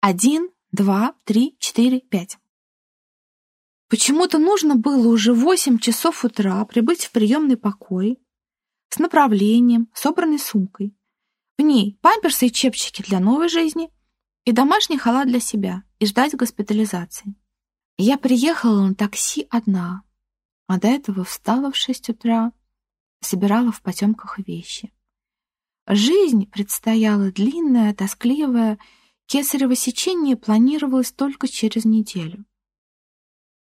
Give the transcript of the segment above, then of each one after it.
Один, два, три, четыре, пять. Почему-то нужно было уже восемь часов утра прибыть в приемный покой с направлением, собранной сумкой. В ней памперсы и чепчики для новой жизни и домашний халат для себя и ждать госпитализации. Я приехала на такси одна, а до этого встала в шесть утра, собирала в потемках вещи. Жизнь предстояла длинная, тоскливая, Кесарево сечение планировалось только через неделю.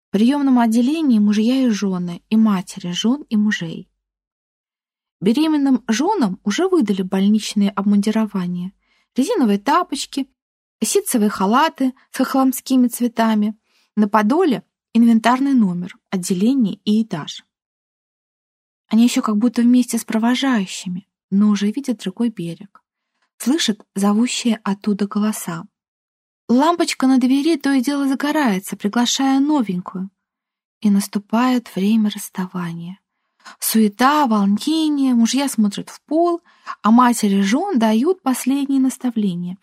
В приемном отделении мужья и жены, и матери жен и мужей. Беременным женам уже выдали больничные обмундирования, резиновые тапочки, ситцевые халаты с хохламскими цветами, на подоле инвентарный номер, отделение и этаж. Они еще как будто вместе с провожающими, но уже видят другой берег слышит зовущие оттуда голоса. Лампочка на двери то и дело загорается, приглашая новенькую. И наступает время расставания. Суета, волнение, мужья смотрят в пол, а матери жен дают последние наставления.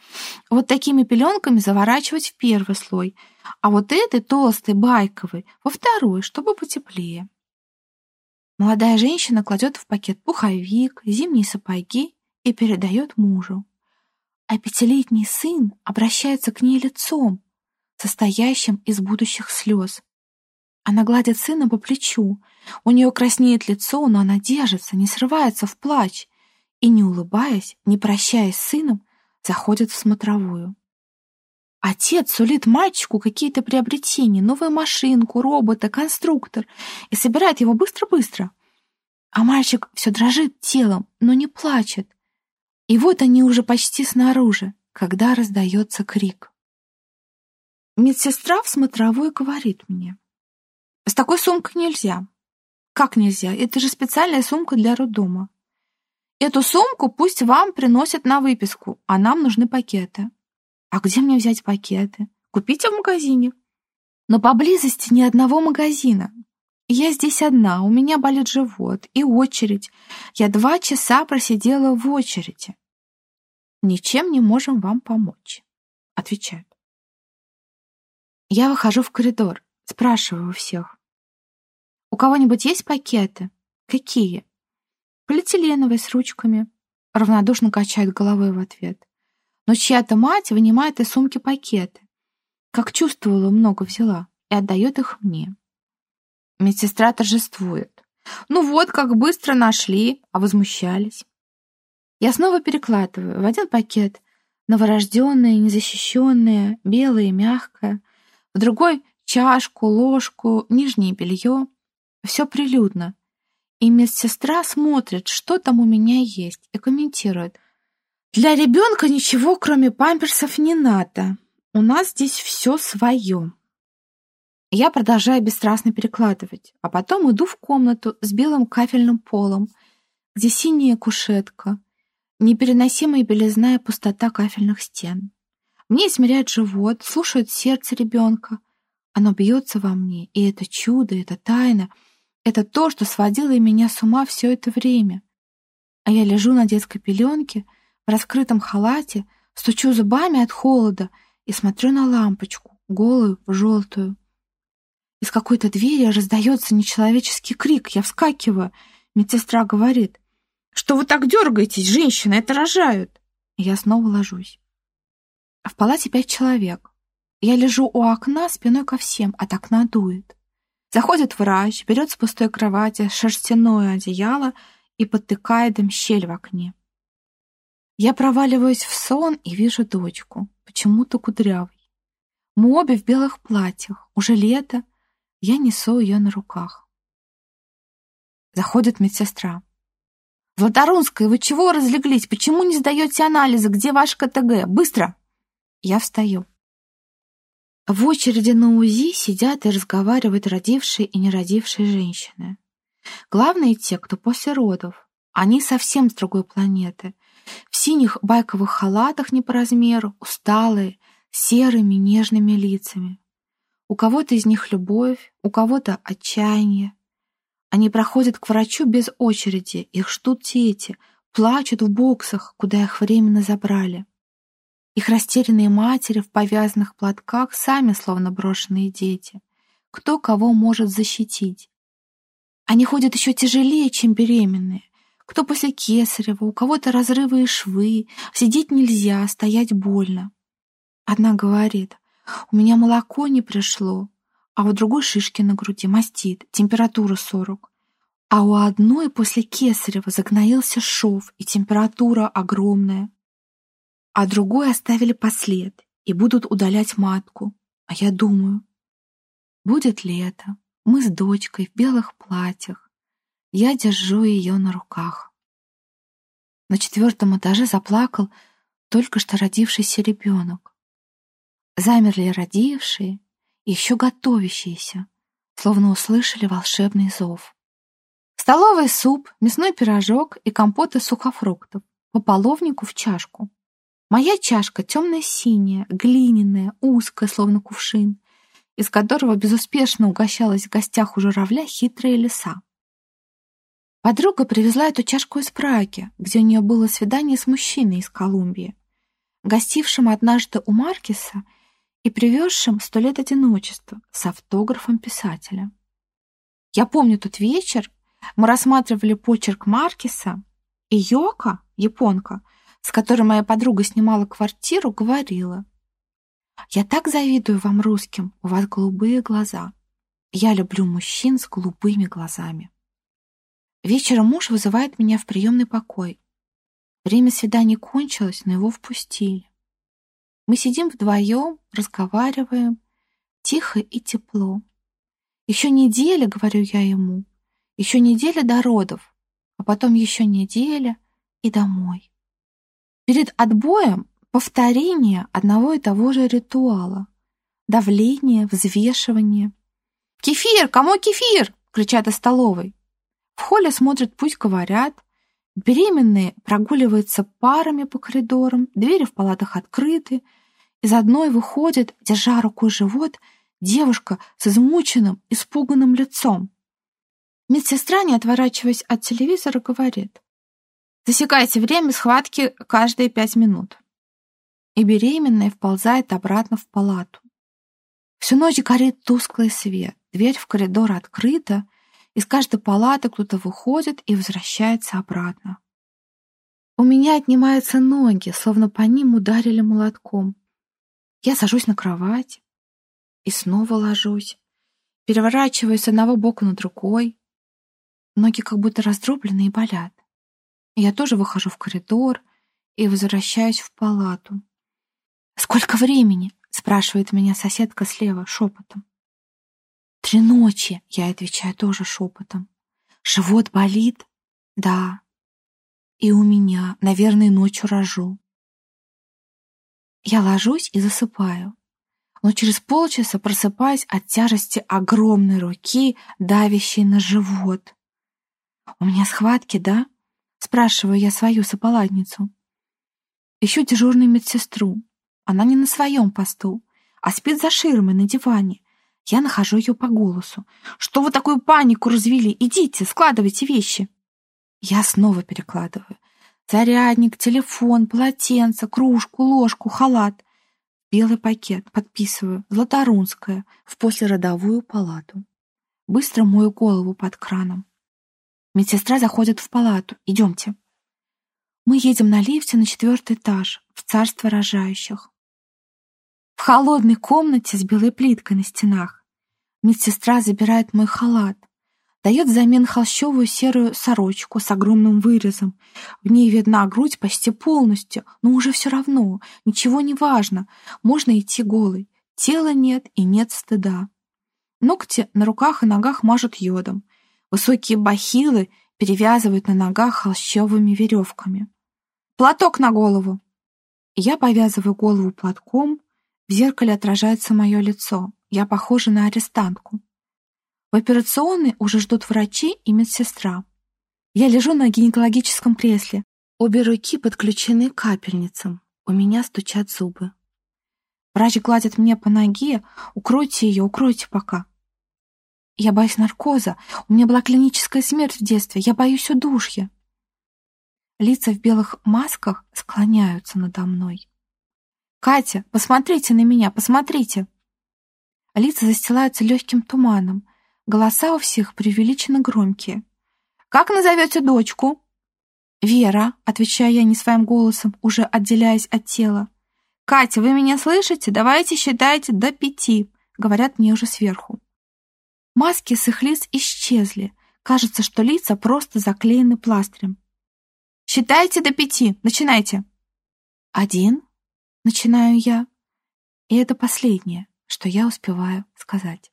Вот такими пеленками заворачивать в первый слой, а вот этой толстой, байковой, во второй, чтобы потеплее. Молодая женщина кладет в пакет пуховик, зимние сапоги и передает мужу. А пятилетний сын обращается к ней лицом, состоящим из будущих слез. Она гладит сына по плечу. У нее краснеет лицо, но она держится, не срывается в плач и, не улыбаясь, не прощаясь с сыном, заходит в смотровую. Отец сулит мальчику какие-то приобретения, новую машинку, робота, конструктор, и собирает его быстро-быстро. А мальчик все дрожит телом, но не плачет, и вот они уже почти снаружи, когда раздается крик. Медсестра в смотровой говорит мне. «С такой сумкой нельзя». «Как нельзя? Это же специальная сумка для роддома. Эту сумку пусть вам приносят на выписку, а нам нужны пакеты». «А где мне взять пакеты?» «Купите в магазине». «Но поблизости ни одного магазина. Я здесь одна, у меня болит живот и очередь. Я два часа просидела в очереди. Ничем не можем вам помочь, отвечают. Я выхожу в коридор, спрашиваю у всех. У кого-нибудь есть пакеты? Какие? Полиэтиленовые с ручками. Равнодушно качает головой в ответ. Но чья-то мать вынимает из сумки пакеты. Как чувствовала, много взяла и отдает их мне. Медсестра торжествует. Ну вот, как быстро нашли, а возмущались. Я снова перекладываю в один пакет новорожденное, незащищенное, белое, мягкое, в другой — чашку, ложку, нижнее белье. Все прилюдно. И медсестра смотрит, что там у меня есть, и комментирует. Для ребенка ничего, кроме памперсов, не надо. У нас здесь все свое. Я продолжаю бесстрастно перекладывать, а потом иду в комнату с белым кафельным полом, где синяя кушетка, непереносимая белизна и пустота кафельных стен. Мне измеряют живот, слушают сердце ребенка. Оно бьется во мне, и это чудо, это тайна, это то, что сводило меня с ума все это время. А я лежу на детской пеленке, в раскрытом халате, стучу зубами от холода и смотрю на лампочку, голую, желтую. Из какой-то двери раздается нечеловеческий крик. Я вскакиваю. Медсестра говорит, что вы так дергаетесь, женщина, это рожают. я снова ложусь. В палате пять человек. Я лежу у окна спиной ко всем, от окна дует. Заходит врач, берет с пустой кровати шерстяное одеяло и подтыкает им щель в окне. Я проваливаюсь в сон и вижу дочку, почему-то кудрявой. Мы обе в белых платьях, уже лето, я несу ее на руках. Заходит медсестра. «Златорунская, вы чего разлеглись? Почему не сдаете анализы? Где ваш КТГ? Быстро!» Я встаю. В очереди на УЗИ сидят и разговаривают родившие и неродившие женщины. Главные те, кто после родов. Они совсем с другой планеты. В синих байковых халатах не по размеру, усталые, серыми нежными лицами. У кого-то из них любовь, у кого-то отчаяние. Они проходят к врачу без очереди, их ждут дети, плачут в боксах, куда их временно забрали. Их растерянные матери в повязанных платках сами словно брошенные дети. Кто кого может защитить? Они ходят еще тяжелее, чем беременные. Кто после кесарева, у кого-то разрывы и швы, сидеть нельзя, стоять больно. Одна говорит, у меня молоко не пришло, а у другой шишки на груди, мастит, температура 40. А у одной после кесарева загноился шов, и температура огромная. А другой оставили послед и будут удалять матку. А я думаю, будет ли это? Мы с дочкой в белых платьях. Я держу ее на руках. На четвертом этаже заплакал только что родившийся ребенок. Замерли родившие, еще готовящиеся, словно услышали волшебный зов. Столовый суп, мясной пирожок и компот из сухофруктов по половнику в чашку. Моя чашка темно-синяя, глиняная, узкая, словно кувшин, из которого безуспешно угощалась в гостях у журавля хитрая лиса. Подруга привезла эту чашку из Праги, где у нее было свидание с мужчиной из Колумбии, гостившим однажды у Маркиса и привезшим сто лет одиночества с автографом писателя. Я помню тот вечер, мы рассматривали почерк Маркиса, и Йока, японка, с которой моя подруга снимала квартиру, говорила, «Я так завидую вам, русским, у вас голубые глаза. Я люблю мужчин с голубыми глазами». Вечером муж вызывает меня в приемный покой. Время свидания кончилось, но его впустили. Мы сидим вдвоем, разговариваем, тихо и тепло. Еще неделя, говорю я ему, еще неделя до родов, а потом еще неделя и домой. Перед отбоем повторение одного и того же ритуала. Давление, взвешивание. «Кефир! Кому кефир?» — кричат из столовой. В холле смотрят, пусть говорят. Беременные прогуливаются парами по коридорам, двери в палатах открыты. Из одной выходит, держа рукой живот, девушка с измученным, испуганным лицом. Медсестра, не отворачиваясь от телевизора, говорит. Засекайте время схватки каждые пять минут. И беременная вползает обратно в палату. Всю ночь горит тусклый свет, дверь в коридор открыта, из каждой палаты кто-то выходит и возвращается обратно. У меня отнимаются ноги, словно по ним ударили молотком. Я сажусь на кровать и снова ложусь, переворачиваюсь с одного бока на другой. Ноги как будто раздроблены и болят. Я тоже выхожу в коридор и возвращаюсь в палату. «Сколько времени?» — спрашивает меня соседка слева шепотом. «Три ночи», — я отвечаю тоже шепотом. «Живот болит?» «Да». «И у меня, наверное, ночью рожу». Я ложусь и засыпаю но через полчаса просыпаюсь от тяжести огромной руки, давящей на живот. «У меня схватки, да?» — спрашиваю я свою сополадницу. Ищу дежурную медсестру. Она не на своем посту, а спит за ширмой на диване. Я нахожу ее по голосу. «Что вы такую панику развели? Идите, складывайте вещи!» Я снова перекладываю. Зарядник, телефон, полотенце, кружку, ложку, халат. Белый пакет, подписываю, Златорунская, в послеродовую палату. Быстро мою голову под краном. Медсестра заходит в палату. Идемте. Мы едем на лифте на четвертый этаж, в царство рожающих. Холодной комнате с белой плиткой на стенах медсестра забирает мой халат, дает взамен холщовую серую сорочку с огромным вырезом. В ней видна грудь почти полностью, но уже все равно, ничего не важно, можно идти голой. Тела нет и нет стыда. Ногти на руках и ногах мажут йодом. Высокие бахилы перевязывают на ногах холщовыми веревками. «Платок на голову!» Я повязываю голову платком, в зеркале отражается мое лицо. Я похожа на арестантку. В операционной уже ждут врачи и медсестра. Я лежу на гинекологическом кресле. Обе руки подключены к капельницам. У меня стучат зубы. Врач гладит мне по ноге. Укройте ее, укройте пока. Я боюсь наркоза. У меня была клиническая смерть в детстве. Я боюсь удушья. Лица в белых масках склоняются надо мной. Катя, посмотрите на меня, посмотрите. Лица застилаются легким туманом. Голоса у всех преувеличенно громкие. «Как назовете дочку?» «Вера», — отвечаю я не своим голосом, уже отделяясь от тела. «Катя, вы меня слышите? Давайте считайте до пяти», — говорят мне уже сверху. Маски с их лиц исчезли. Кажется, что лица просто заклеены пластырем. «Считайте до пяти. Начинайте». «Один», — начинаю я. И это последнее, что я успеваю сказать.